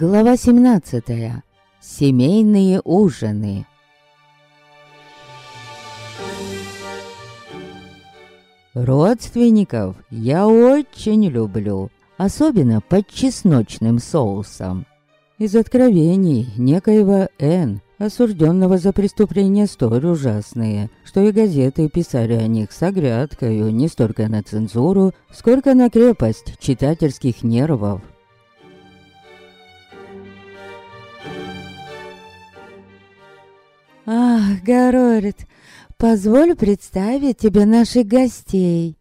Глава 17. Семейные ужины. Родственников я очень люблю, особенно под чесночным соусом. Из откровений некоего Н, осужденного за преступления столь ужасные, что и газеты писали о них с оглядкою не столько на цензуру, сколько на крепость читательских нервов. «Ах, Горорит, позволь представить тебе наших гостей».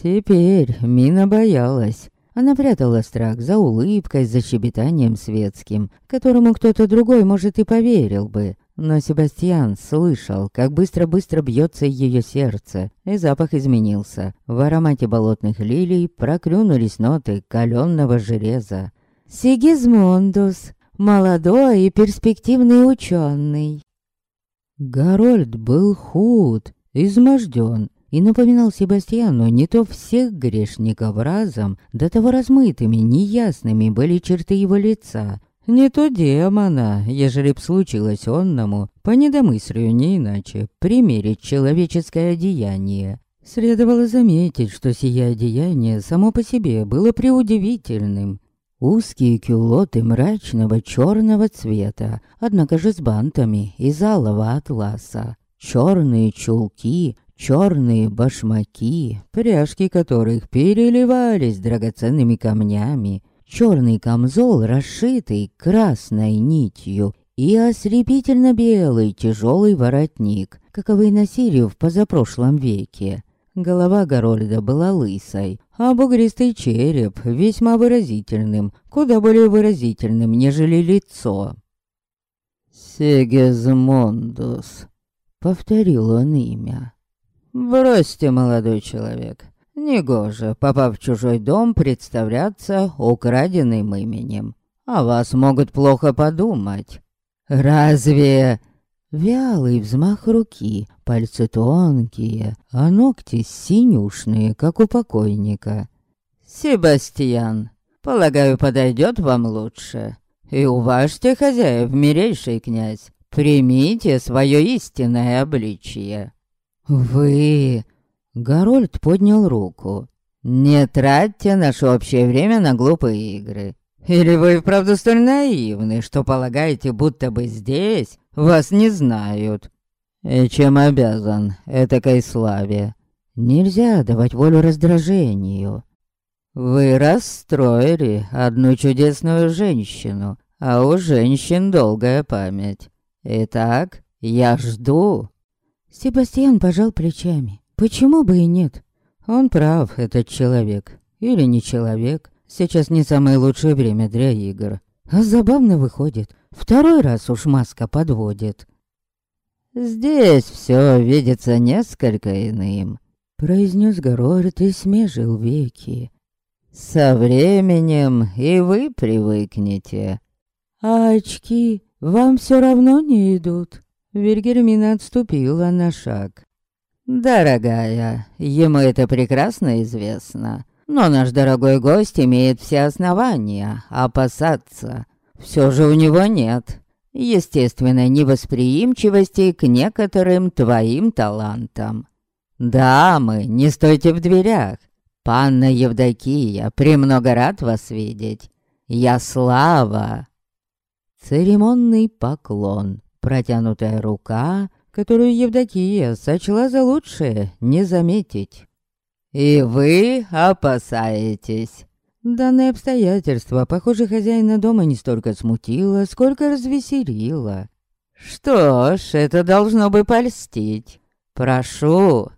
Теперь Мина боялась. Она прятала страх за улыбкой, за щебетанием светским, которому кто-то другой, может, и поверил бы. Но Себастьян слышал, как быстро-быстро бьется ее сердце, и запах изменился. В аромате болотных лилий проклюнулись ноты каленного железа. «Сигизмундус, молодой и перспективный ученый». Гарольд был худ, изможден и напоминал Себастьяну не то всех грешников разом, до того размытыми, неясными были черты его лица, не то демона, ежели б случилось онному, по недомыслию не иначе, примерить человеческое одеяние. Следовало заметить, что сие одеяние само по себе было преудивительным, Узкие кюлоты мрачного черного цвета, однако же с бантами из алого атласа. Черные чулки, черные башмаки, пряжки которых переливались драгоценными камнями. Черный камзол, расшитый красной нитью, и ослепительно белый тяжелый воротник, каковы носили в позапрошлом веке. Голова Горольда была лысой, а бугристый череп весьма выразительным, куда более выразительным, нежели лицо. «Сегизмундус», — повторил он имя. «Бросьте, молодой человек, негоже, попав в чужой дом, представляться украденным именем. О вас могут плохо подумать». «Разве...» Вялый взмах руки, пальцы тонкие, а ногти синюшные, как у покойника. «Себастьян, полагаю, подойдет вам лучше. И уважьте хозяев, мирейший князь, примите свое истинное обличие». «Вы...» Гарольд поднял руку. «Не тратьте наше общее время на глупые игры. Или вы вправду столь наивны, что полагаете, будто бы здесь вас не знают. И чем обязан этакой славе? Нельзя давать волю раздражению. Вы расстроили одну чудесную женщину, а у женщин долгая память. Итак, я жду. Себастьян пожал плечами. Почему бы и нет? Он прав, этот человек. Или не человек. Сейчас не самое лучшее время для игр. А забавно выходит. Второй раз уж маска подводит. «Здесь все видится несколько иным», — произнес Горорит и смежил веки. «Со временем и вы привыкнете». «А очки вам все равно не идут?» Вильгельмина отступила на шаг. «Дорогая, ему это прекрасно известно, но наш дорогой гость имеет все основания опасаться. Все же у него нет естественной невосприимчивости к некоторым твоим талантам. Дамы, не стойте в дверях. Панна Евдокия, премного рад вас видеть. Я Слава. Церемонный поклон, протянутая рука, которую Евдокия сочла за лучшее не заметить. «И вы опасаетесь?» Данное обстоятельство, похоже, хозяина дома не столько смутило, сколько развеселило. Что ж, это должно бы польстить. Прошу,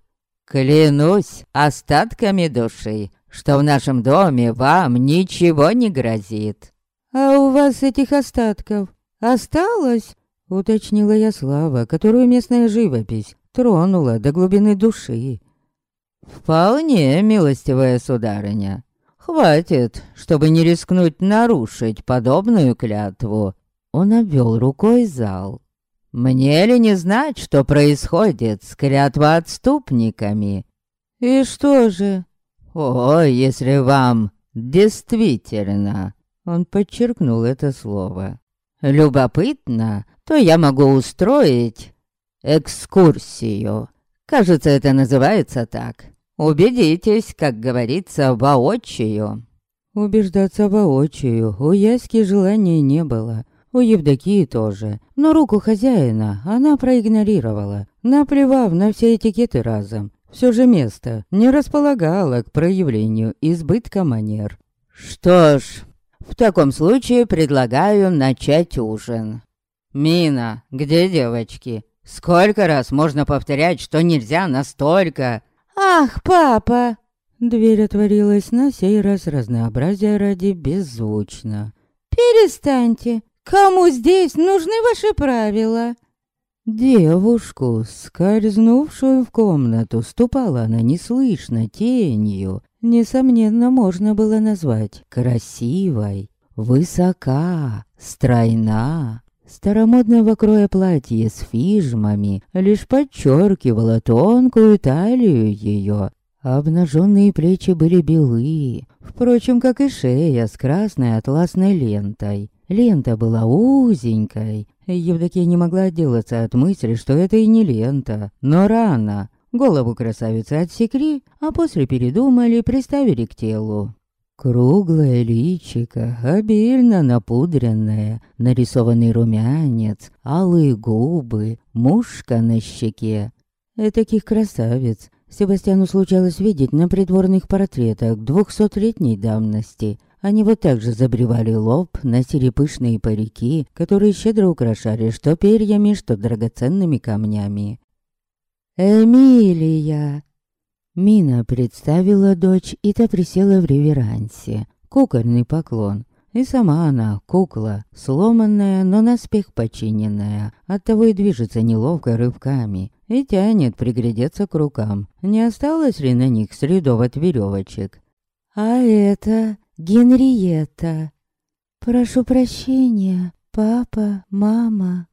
клянусь остатками души, что в нашем доме вам ничего не грозит. А у вас этих остатков осталось? Уточнила я Слава, которую местная живопись тронула до глубины души. «Вполне, милостивая сударыня. Хватит, чтобы не рискнуть нарушить подобную клятву. Он обвел рукой зал. Мне ли не знать, что происходит с клятвоотступниками? И что же? О, если вам действительно Он подчеркнул это слово. «Любопытно, то я могу устроить экскурсию. Кажется, это называется так. Убедитесь, как говорится, воочию». Убеждаться воочию у Яськи желания не было. У Евдокии тоже. Но руку хозяина она проигнорировала, наплевав на все этикеты разом. Все же место не располагало к проявлению избытка манер. «Что ж, в таком случае предлагаю начать ужин». «Мина, где девочки? Сколько раз можно повторять, что нельзя настолько?» «Ах, папа!» Дверь отворилась на сей раз разнообразия ради беззвучно. «Перестаньте! Кому здесь нужны ваши правила?» Девушку, скользнувшую в комнату, ступала она неслышно тенью. Несомненно, можно было назвать красивой, высока, стройна. Старомодное вокроя платье с фижмами лишь подчеркивало тонкую талию ее. Обнаженные плечи были белые, впрочем, как и шея с красной атласной лентой. Лента была узенькой. Евдокия не могла отделаться от мысли, что это и не лента, но рана. Голову красавицы отсекли, а после передумали и приставили к телу. Круглое личико, обильно напудренное, нарисованный румянец, алые губы, мушка на щеке. Этаких красавиц Себастьяну случалось видеть на придворных портретах двухсотлетней давности. Они вот так же забривали лоб, носили пышные парики, которые щедро украшали что перьями, что драгоценными камнями. «Эмилия!» Мина представила дочь, и та присела в реверансе. Кукольный поклон. И сама она, кукла, сломанная, но наспех починенная. Оттого и движется неловко рывками. И тянет приглядеться к рукам. Не осталось ли на них следов от веревочек? «А это Генриетта. Прошу прощения, папа, мама».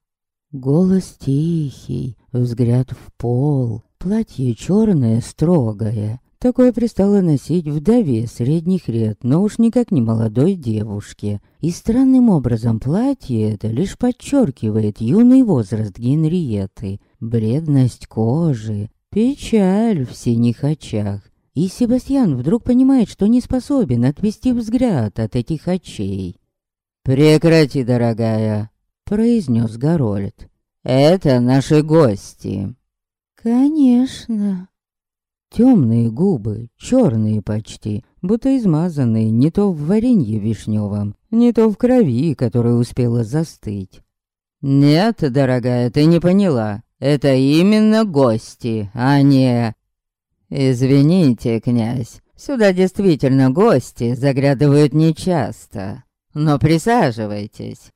Голос тихий, взгляд в пол. Платье черное, строгое. Такое пристало носить вдове средних лет, но уж никак не молодой девушке. И странным образом платье это лишь подчеркивает юный возраст Генриеты, бледность кожи, печаль в синих очах. И Себастьян вдруг понимает, что не способен отвести взгляд от этих очей. «Прекрати, дорогая», — произнес Горольд. «Это наши гости». «Конечно». Темные губы, черные почти, будто измазанные не то в варенье вишневом, не то в крови, которая успела застыть. «Нет, дорогая, ты не поняла. Это именно гости, а не...» «Извините, князь, сюда действительно гости заглядывают нечасто. Но присаживайтесь.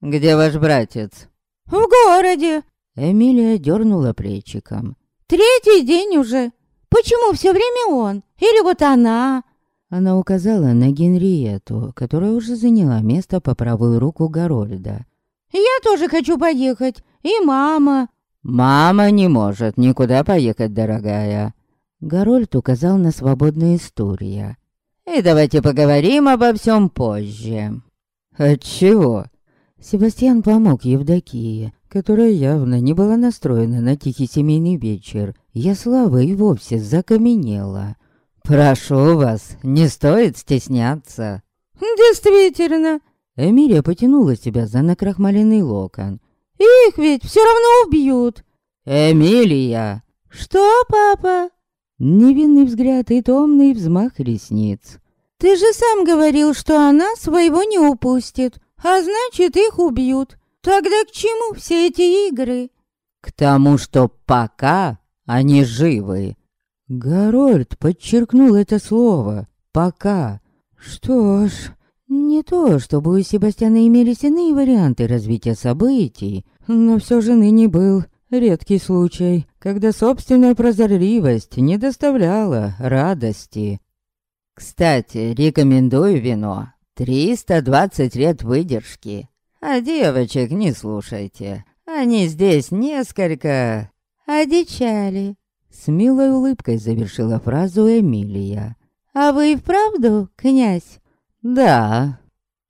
Где ваш братец?» «В городе», Эмилия дернула плечиком. «Третий день уже. Почему все время он? Или вот она?» Она указала на Генриету, которая уже заняла место по правую руку Горольда. «Я тоже хочу поехать. И мама». «Мама не может никуда поехать, дорогая». Горольд указал на свободные стулья. «И давайте поговорим обо всем позже». «Отчего?» Себастьян помог Евдокии, которая явно не была настроена на тихий семейный вечер. Я слава и вовсе закаменела. «Прошу вас, не стоит стесняться». «Действительно». Эмилия потянула себя за накрахмаленный локон. «Их ведь все равно убьют». «Эмилия!» «Что, папа?» Невинный взгляд и томный взмах ресниц. «Ты же сам говорил, что она своего не упустит, а значит, их убьют. Тогда к чему все эти игры? К тому, что пока они живы. Гарольд подчеркнул это слово «пока». Что ж, не то, чтобы у Себастьяна имелись иные варианты развития событий, но все же ныне был редкий случай, когда собственная прозорливость не доставляла радости. Кстати, рекомендую вино. 320 лет выдержки. А девочек не слушайте. Они здесь несколько... Одичали. С милой улыбкой завершила фразу Эмилия. А вы и вправду, князь? Да.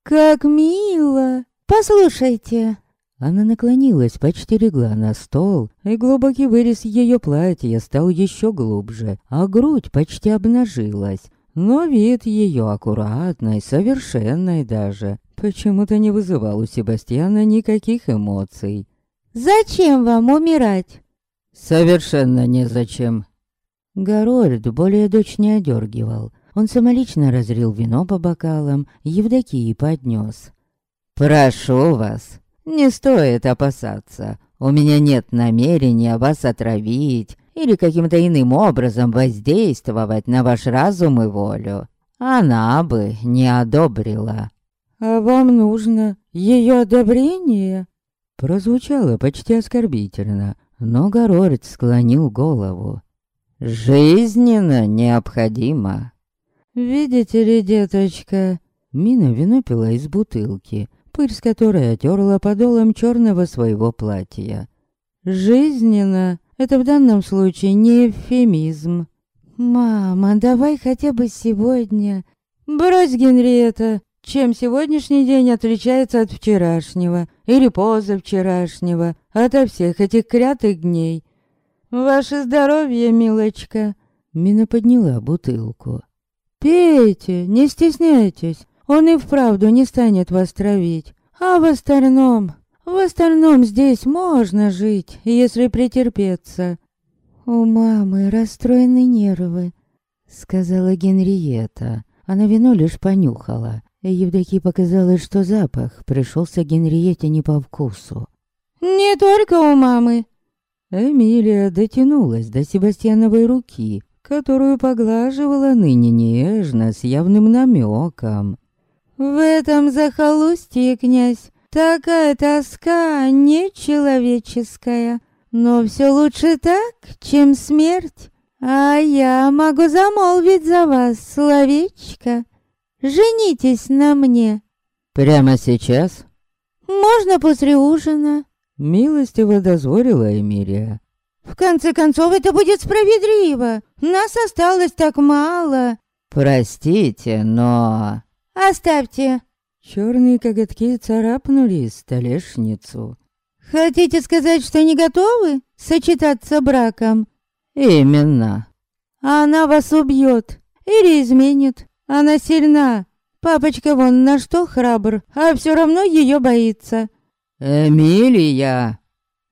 как мило! Послушайте!» Она наклонилась, почти легла на стол, и глубокий вырез ее платья стал еще глубже, а грудь почти обнажилась. Но вид ее аккуратный, совершенный даже, почему-то не вызывал у Себастьяна никаких эмоций. «Зачем вам умирать?» «Совершенно незачем». Горольд более дочь не одергивал. Он самолично разрил вино по бокалам, Евдокии поднес. «Прошу вас, не стоит опасаться. У меня нет намерения вас отравить или каким-то иным образом воздействовать на ваш разум и волю. Она бы не одобрила. «А вам нужно ее одобрение?» Прозвучало почти оскорбительно, но Горорец склонил голову. «Жизненно необходимо». «Видите ли, деточка...» Мина вино пила из бутылки, пыль с которой отерла подолом черного своего платья. «Жизненно — это в данном случае не эвфемизм. Мама, давай хотя бы сегодня. Брось, Генриетта, чем сегодняшний день отличается от вчерашнего или позавчерашнего, ото всех этих крятых дней. Ваше здоровье, милочка!» Мина подняла бутылку. «Пейте, не стесняйтесь. Он и вправду не станет вас травить. А в остальном... В остальном здесь можно жить, если претерпеться. «У мамы расстроены нервы», — сказала Генриетта. Она вино лишь понюхала. Евдокии показалось, что запах пришелся Генриете не по вкусу. «Не только у мамы!» Эмилия дотянулась до Себастьяновой руки, которую поглаживала ныне нежно, с явным намеком. В этом захолустье, князь, такая тоска нечеловеческая. Но все лучше так, чем смерть. А я могу замолвить за вас словечко. Женитесь на мне. Прямо сейчас? Можно после ужина. Милостиво дозволила Эмилия. В конце концов, это будет справедливо. Нас осталось так мало. Простите, но... Оставьте. Черные коготки царапнули столешницу. Хотите сказать, что не готовы сочетаться браком? Именно. Она вас убьет или изменит. Она сильна. Папочка вон на что храбр, а все равно ее боится. Эмилия.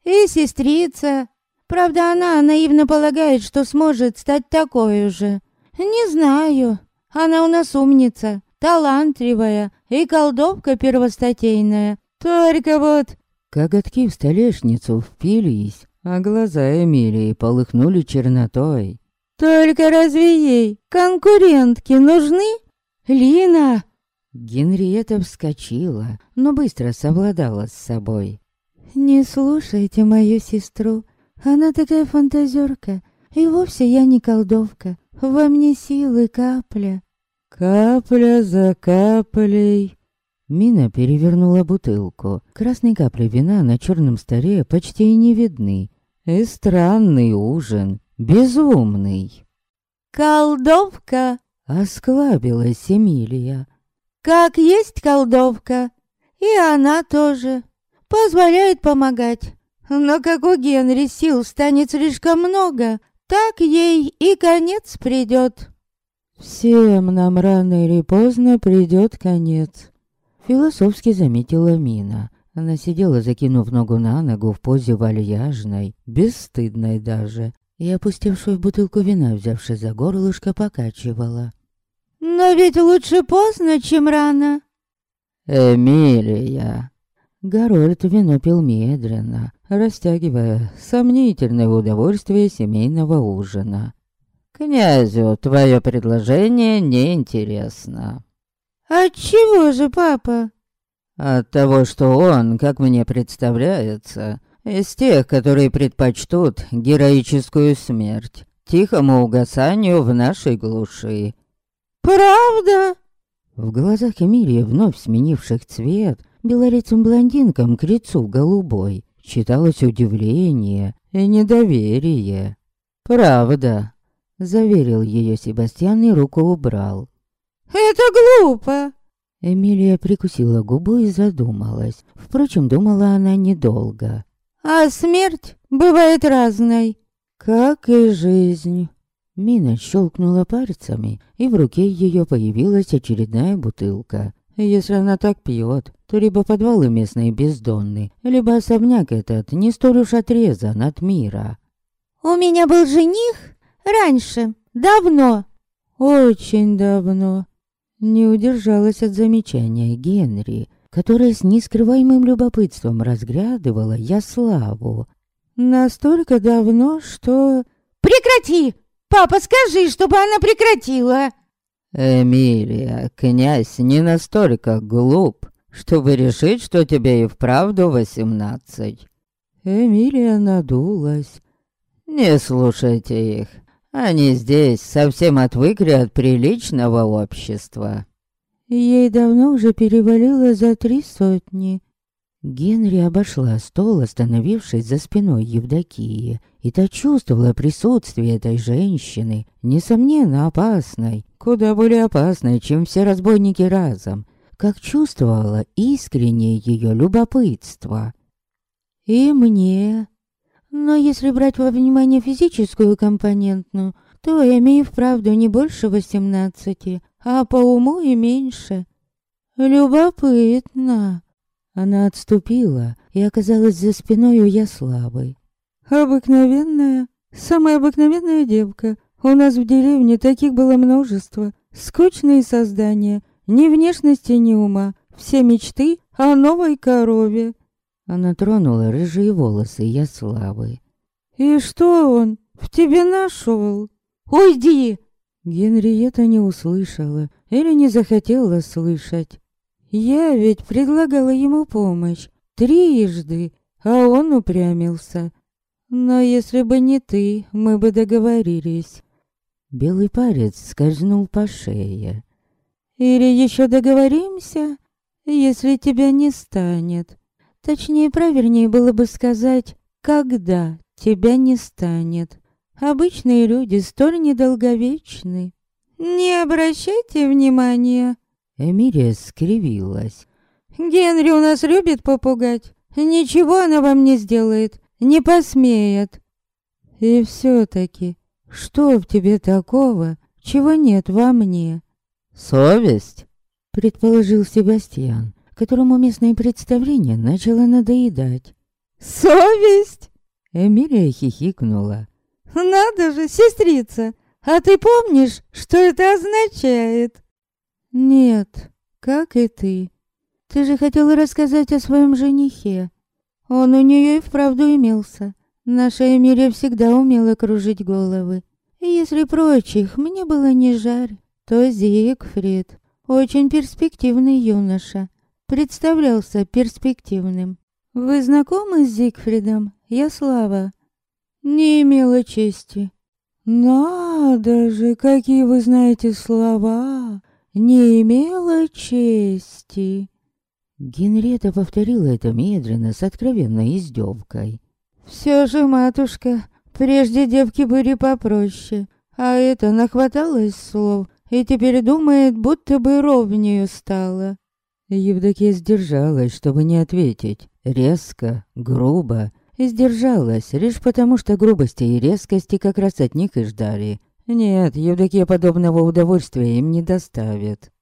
И сестрица. Правда, она наивно полагает, что сможет стать такой же. Не знаю. Она у нас умница талантливая и колдовка первостатейная. Только вот...» Коготки в столешницу впились, а глаза Эмилии полыхнули чернотой. «Только разве ей конкурентки нужны? Лина!» Генриетта вскочила, но быстро совладала с собой. «Не слушайте мою сестру. Она такая фантазерка. И вовсе я не колдовка. Во мне силы капля. Капля за каплей. Мина перевернула бутылку. Красные капли вина на черном столе почти и не видны. И странный ужин, безумный. «Колдовка!» — осклабилась Эмилия. «Как есть колдовка, и она тоже. Позволяет помогать. Но как у Генри сил станет слишком много, так ей и конец придет». «Всем нам рано или поздно придет конец», — философски заметила Мина. Она сидела, закинув ногу на ногу в позе вальяжной, бесстыдной даже, и, опустившую бутылку вина, взявши за горлышко, покачивала. «Но ведь лучше поздно, чем рано». «Эмилия!» Гарольд вино пил медленно, растягивая сомнительное удовольствие семейного ужина. Князю твое предложение неинтересно. Отчего же, папа? От того, что он, как мне представляется, из тех, которые предпочтут героическую смерть, тихому угасанию в нашей глуши. Правда? В глазах Эмилии, вновь сменивших цвет, белорецым блондинкам к лицу голубой, читалось удивление и недоверие. Правда. Заверил ее Себастьян и руку убрал. «Это глупо!» Эмилия прикусила губу и задумалась. Впрочем, думала она недолго. «А смерть бывает разной». «Как и жизнь». Мина щелкнула пальцами, и в руке ее появилась очередная бутылка. Если она так пьет, то либо подвалы местные бездонны, либо особняк этот не столь уж отрезан от мира. «У меня был жених раньше, давно». «Очень давно». Не удержалась от замечания Генри, которая с нескрываемым любопытством разглядывала Яславу. Настолько давно, что... «Прекрати! Папа, скажи, чтобы она прекратила!» «Эмилия, князь не настолько глуп, чтобы решить, что тебе и вправду восемнадцать». Эмилия надулась. «Не слушайте их. Они здесь совсем отвыкли от приличного общества». Ей давно уже перевалило за три сотни. Генри обошла стол, остановившись за спиной Евдокии, и та чувствовала присутствие этой женщины, несомненно опасной, куда более опасной, чем все разбойники разом, как чувствовала искреннее ее любопытство. И мне но если брать во внимание физическую компонентную, то Эми и вправду не больше восемнадцати, а по уму и меньше. Любопытно. Она отступила и оказалась за спиной у Яславы. Обыкновенная, самая обыкновенная девка. У нас в деревне таких было множество. Скучные создания, ни внешности, ни ума. Все мечты о новой корове. Она тронула рыжие волосы Яславы. «И что он в тебе нашел?» «Уйди!» Генриетта не услышала или не захотела слышать. Я ведь предлагала ему помощь трижды, а он упрямился. Но если бы не ты, мы бы договорились. Белый парец скользнул по шее. Или еще договоримся, если тебя не станет. Точнее, правильнее было бы сказать, когда тебя не станет. Обычные люди столь недолговечны. Не обращайте внимания. Эмилия скривилась. Генри у нас любит попугать. Ничего она вам не сделает, не посмеет. И все-таки, что в тебе такого, чего нет во мне? Совесть, предположил Себастьян которому местное представление начало надоедать. «Совесть?» Эмилия хихикнула. «Надо же, сестрица! А ты помнишь, что это означает?» «Нет, как и ты. Ты же хотела рассказать о своем женихе. Он у нее и вправду имелся. Наша Эмилия всегда умела кружить головы. И если прочих мне было не жарь, то Зигфрид очень перспективный юноша представлялся перспективным. «Вы знакомы с Зигфридом? Я Слава». «Не имела чести». «Надо же, какие вы знаете слова! Не имела чести!» Генрета повторила это медленно, с откровенной издевкой. «Все же, матушка, прежде девки были попроще, а это нахваталось слов и теперь думает, будто бы ровнее стало. Евдокия сдержалась, чтобы не ответить. Резко, грубо. Сдержалась, лишь потому что грубости и резкости как раз от них и ждали. Нет, Евдокия подобного удовольствия им не доставит.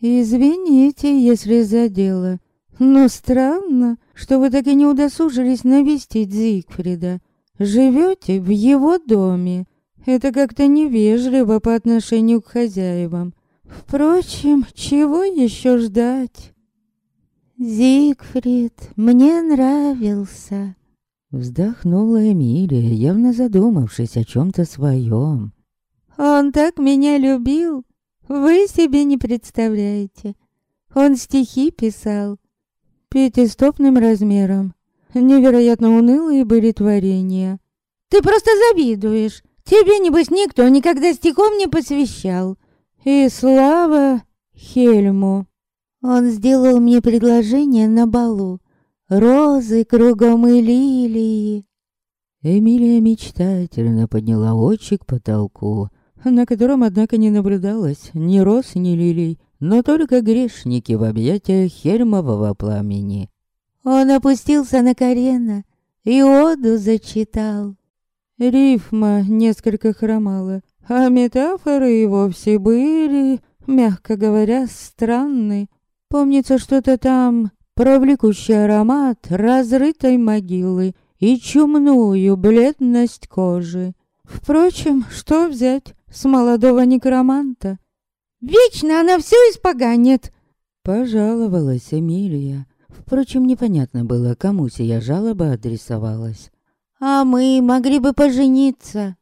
«Извините, если задела. Но странно, что вы так и не удосужились навестить Зигфрида. Живете в его доме. Это как-то невежливо по отношению к хозяевам. Впрочем, чего еще ждать? Зигфрид мне нравился. Вздохнула Эмилия, явно задумавшись о чем-то своем. Он так меня любил, вы себе не представляете. Он стихи писал. Пятистопным размером. Невероятно унылые были творения. Ты просто завидуешь. Тебе, небось, никто никогда стихом не посвящал. И слава Хельму. Он сделал мне предложение на балу. Розы кругом и лилии. Эмилия мечтательно подняла очи к потолку, на котором, однако, не наблюдалось ни роз, ни лилий, но только грешники в объятиях хермового пламени. Он опустился на колено и оду зачитал. Рифма несколько хромала, а метафоры и вовсе были, мягко говоря, странны. Помнится что-то там про влекущий аромат разрытой могилы и чумную бледность кожи. Впрочем, что взять с молодого некроманта? «Вечно она все испоганит!» Пожаловалась Эмилия. Впрочем, непонятно было, кому сия жалоба адресовалась. «А мы могли бы пожениться!»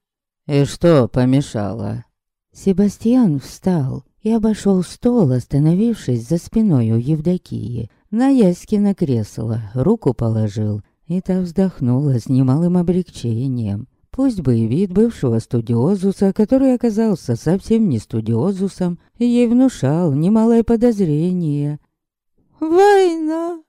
«И что помешало?» Себастьян встал и обошел стол, остановившись за спиной у Евдокии. На Яськино кресло руку положил, и та вздохнула с немалым облегчением. Пусть бы и вид бывшего студиозуса, который оказался совсем не студиозусом, ей внушал немалое подозрение. «Война!»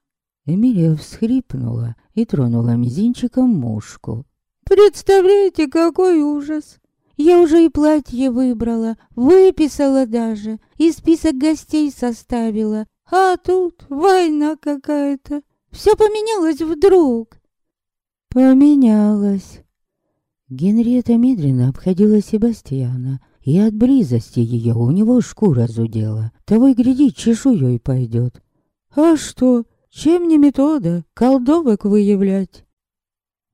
Эмилия всхрипнула и тронула мизинчиком мушку. «Представляете, какой ужас! Я уже и платье выбрала, выписала даже, и список гостей составила. А тут война какая-то. Все поменялось вдруг. Поменялось. Генриетта медленно обходила Себастьяна, и от близости ее у него шкура зудела. Того и гляди, чешуей пойдет. А что, чем не метода колдовок выявлять?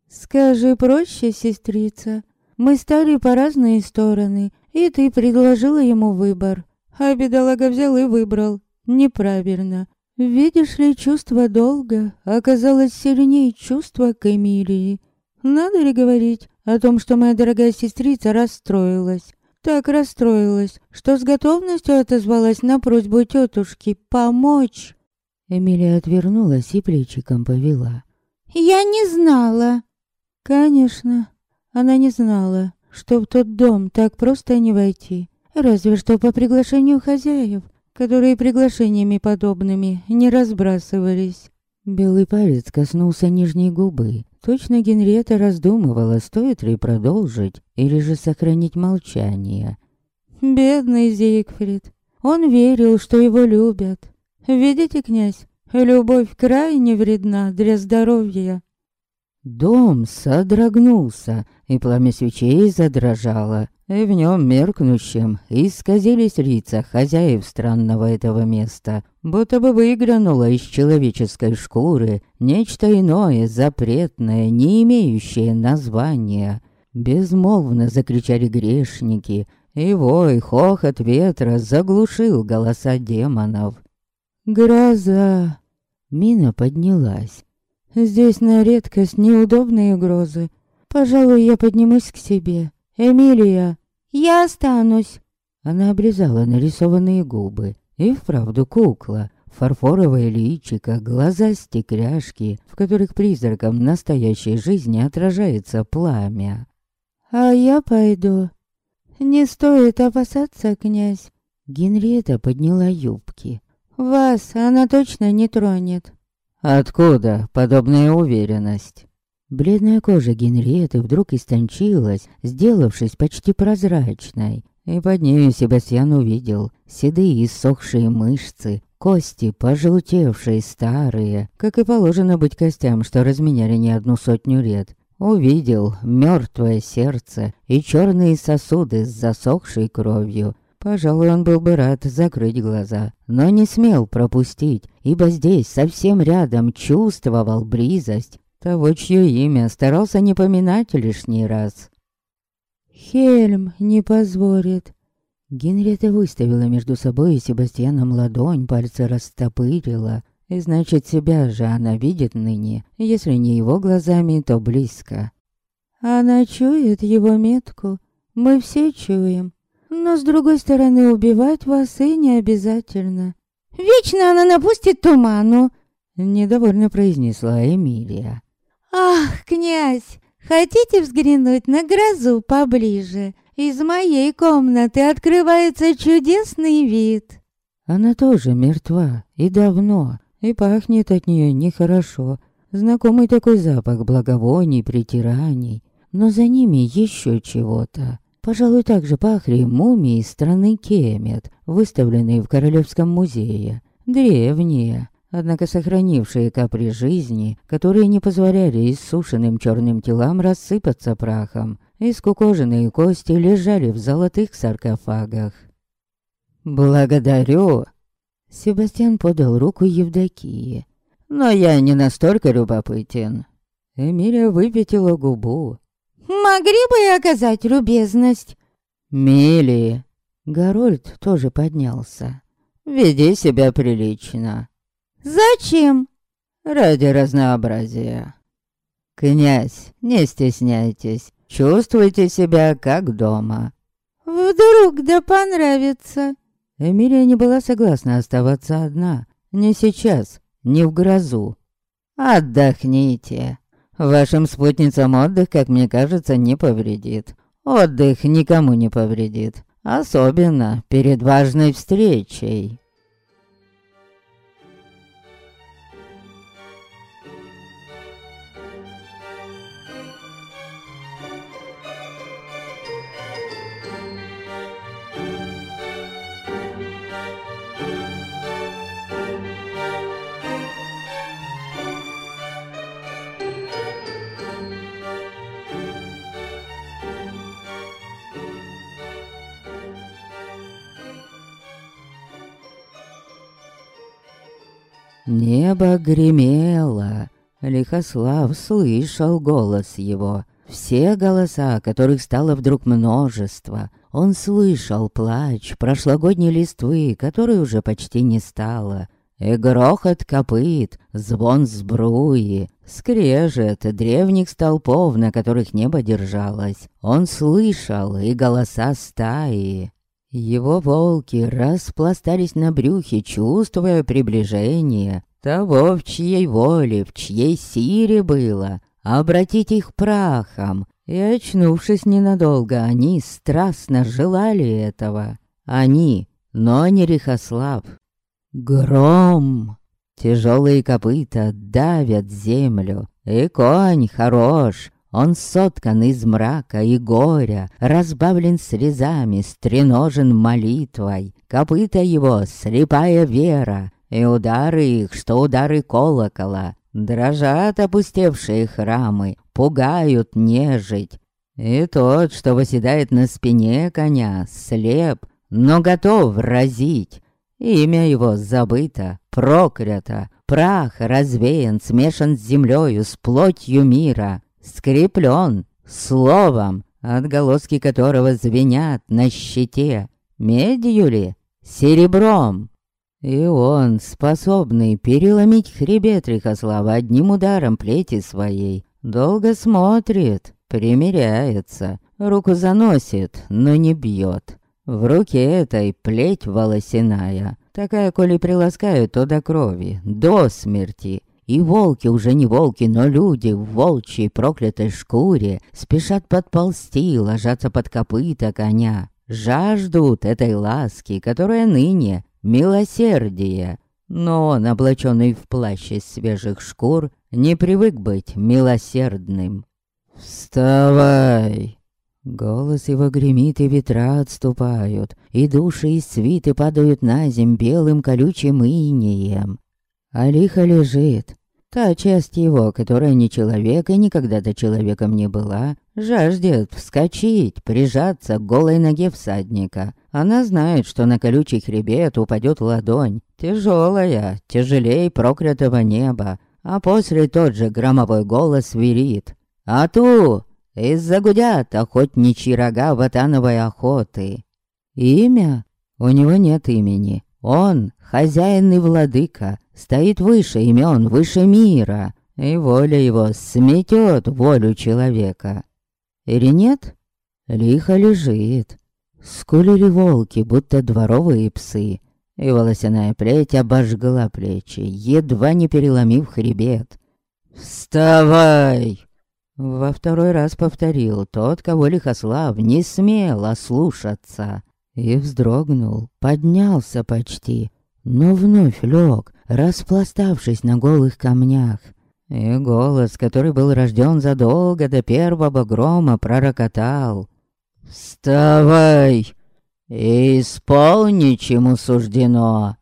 Скажи проще, сестрица, мы стали по разные стороны, и ты предложила ему выбор. А бедолага взял и выбрал. Неправильно. Видишь ли, чувство долга оказалось сильнее чувства к Эмилии. Надо ли говорить о том, что моя дорогая сестрица расстроилась? Так расстроилась, что с готовностью отозвалась на просьбу тетушки помочь. Эмилия отвернулась и плечиком повела. «Я не знала». «Конечно, она не знала, что в тот дом так просто не войти, разве что по приглашению хозяев, которые приглашениями подобными не разбрасывались. Белый палец коснулся нижней губы. Точно Генриетта раздумывала, стоит ли продолжить или же сохранить молчание. Бедный Зигфрид. Он верил, что его любят. Видите, князь, любовь крайне вредна для здоровья. Дом содрогнулся, и пламя свечей задрожало, и в нем меркнущим исказились лица хозяев странного этого места, будто бы выглянуло из человеческой шкуры нечто иное, запретное, не имеющее названия. Безмолвно закричали грешники, и вой, хохот ветра заглушил голоса демонов. «Гроза!» Мина поднялась. Здесь на редкость неудобные грозы. Пожалуй, я поднимусь к себе. Эмилия, я останусь. Она обрезала нарисованные губы. И вправду кукла. Фарфоровое личико, глаза стекляшки, в которых призраком настоящей жизни отражается пламя. «А я пойду. Не стоит опасаться, князь». Генриетта подняла юбки. «Вас она точно не тронет. Откуда подобная уверенность? Бледная кожа Генриеты вдруг истончилась, сделавшись почти прозрачной. И под нею Себастьян увидел седые иссохшие мышцы, кости, пожелтевшие, старые, как и положено быть костям, что разменяли не одну сотню лет. Увидел мертвое сердце и черные сосуды с засохшей кровью, Пожалуй, он был бы рад закрыть глаза, но не смел пропустить, ибо здесь, совсем рядом, чувствовал близость того, чье имя старался не поминать лишний раз. «Хельм не позволит». Генриетта выставила между собой и Себастьяном ладонь, пальцы растопырила. И значит, себя же она видит ныне, если не его глазами, то близко. Она чует его метку. Мы все чуем. Но с другой стороны, убивать вас и не обязательно. Вечно она напустит туману, недовольно произнесла Эмилия. Ах, князь, хотите взглянуть на грозу поближе? Из моей комнаты открывается чудесный вид. Она тоже мертва, и давно, и пахнет от нее нехорошо. Знакомый такой запах благовоний, притираний, но за ними еще чего-то. Пожалуй, так же пахли мумии страны Кемет, выставленные в Королевском музее. Древние, однако сохранившие капри жизни, которые не позволяли иссушенным черным телам рассыпаться прахом. Искукоженные кости лежали в золотых саркофагах. «Благодарю!» Себастьян подал руку Евдокии. «Но я не настолько любопытен». Эмилия выпятила губу. «Могли бы и оказать любезность?» «Мили!» Гарольд тоже поднялся. «Веди себя прилично». «Зачем?» «Ради разнообразия». «Князь, не стесняйтесь, чувствуйте себя как дома». «Вдруг да понравится». Эмилия не была согласна оставаться одна. Не сейчас, не в грозу. «Отдохните». Вашим спутницам отдых, как мне кажется, не повредит. Отдых никому не повредит. Особенно перед важной встречей. Небо гремело. Лихослав слышал голос его. Все голоса, которых стало вдруг множество. Он слышал плач прошлогодней листвы, которой уже почти не стало. И грохот копыт, звон сбруи, скрежет древних столпов, на которых небо держалось. Он слышал и голоса стаи. Его волки распластались на брюхе, чувствуя приближение того, в чьей воле, в чьей сире было, обратить их прахом. И, очнувшись ненадолго, они страстно желали этого. Они, но не Рихослав. Гром! Тяжелые копыта давят землю, и конь хорош, он соткан из мрака и горя, разбавлен срезами, стреножен молитвой. Копыта его — слепая вера, и удары их, что удары колокола. Дрожат опустевшие храмы, пугают нежить. И тот, что восседает на спине коня, слеп, но готов разить. Имя его забыто, проклято, прах развеян, смешан с землею, с плотью мира скреплен словом, отголоски которого звенят на щите, медью ли, серебром. И он, способный переломить хребет Рихослава одним ударом плети своей, долго смотрит, примеряется, руку заносит, но не бьет. В руке этой плеть волосяная, такая, коли приласкают, то до крови, до смерти, и волки уже не волки, но люди в волчьей проклятой шкуре спешат подползти, ложатся под копыта коня. Жаждут этой ласки, которая ныне милосердие. Но он, облаченный в плащ из свежих шкур, не привык быть милосердным. «Вставай!» Голос его гремит, и ветра отступают, и души из свиты падают на земь белым колючим инеем. Алиха лежит. Та часть его, которая не человек и никогда-то человеком не была, жаждет вскочить, прижаться к голой ноге всадника. Она знает, что на колючий хребет упадет ладонь, тяжелая, тяжелей проклятого неба, а после тот же громовой голос верит. «А ту!» И загудят охотничьи рога ватановой охоты. Имя? У него нет имени. Он хозяин и владыка, стоит выше имен, выше мира, и воля его сметет волю человека. Или нет? Лихо лежит. Скулили волки, будто дворовые псы, и волосяная плеть обожгла плечи, едва не переломив хребет. «Вставай!» Во второй раз повторил тот, кого Лихослав не смел ослушаться. И вздрогнул, поднялся почти, но вновь лег, распластавшись на голых камнях. И голос, который был рожден задолго до первого грома, пророкотал. «Вставай и исполни, чему суждено!»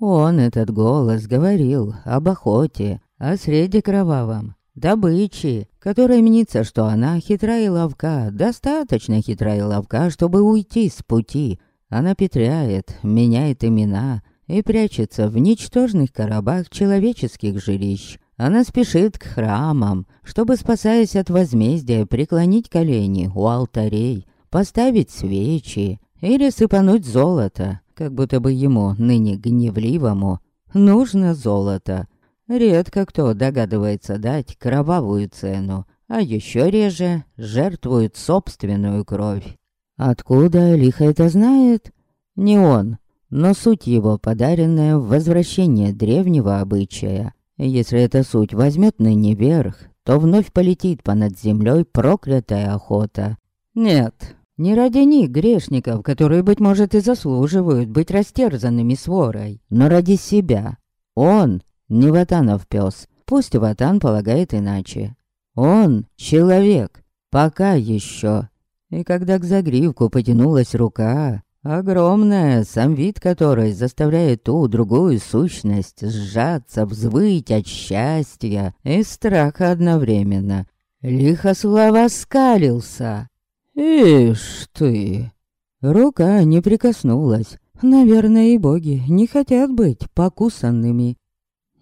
Он, этот голос, говорил об охоте, о среде кровавом, добычи, которая мнится, что она хитра и ловка, достаточно хитра и ловка, чтобы уйти с пути. Она петряет, меняет имена и прячется в ничтожных коробах человеческих жилищ. Она спешит к храмам, чтобы, спасаясь от возмездия, преклонить колени у алтарей, поставить свечи или сыпануть золото, как будто бы ему, ныне гневливому, нужно золото. Редко кто догадывается дать кровавую цену, а еще реже жертвует собственную кровь. Откуда лихо это знает? Не он, но суть его, подаренная в возвращение древнего обычая. Если эта суть возьмет ныне верх, то вновь полетит понад землей проклятая охота. Нет, не ради них, грешников, которые, быть может, и заслуживают быть растерзанными сворой, но ради себя. Он не Ватанов пес, пусть Ватан полагает иначе. Он человек, пока еще. И когда к загривку потянулась рука, огромная, сам вид которой заставляет ту другую сущность сжаться, взвыть от счастья и страха одновременно, Лихослава скалился. «Ишь ты!» Рука не прикоснулась. Наверное, и боги не хотят быть покусанными.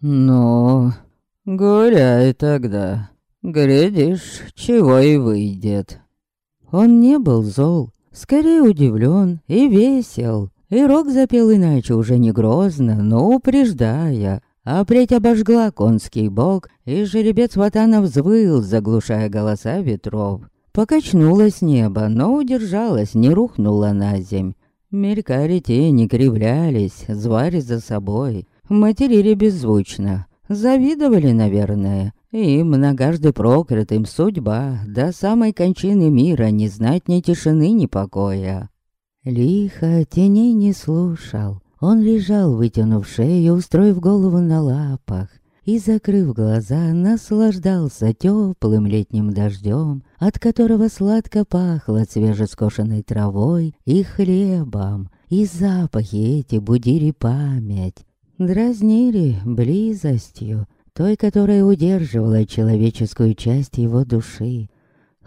«Ну, гуляй тогда. Глядишь, чего и выйдет». Он не был зол, скорее удивлен и весел. И рок запел иначе уже не грозно, но упреждая. А плеть обожгла конский бок, и жеребец Ватана взвыл, заглушая голоса ветров. Покачнулось небо, но удержалось, не рухнуло на земь. Мелькали тени, кривлялись, звали за собой. Материли беззвучно. Завидовали, наверное. И многожды проклятым судьба до самой кончины мира не знать ни тишины, ни покоя. Лихо теней не слушал. Он лежал, вытянув шею, устроив голову на лапах и, закрыв глаза, наслаждался теплым летним дождем, от которого сладко пахло свежескошенной травой и хлебом, и запахи эти будили память, дразнили близостью, той, которая удерживала человеческую часть его души.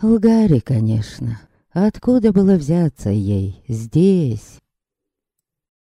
Лгари, конечно. Откуда было взяться ей здесь,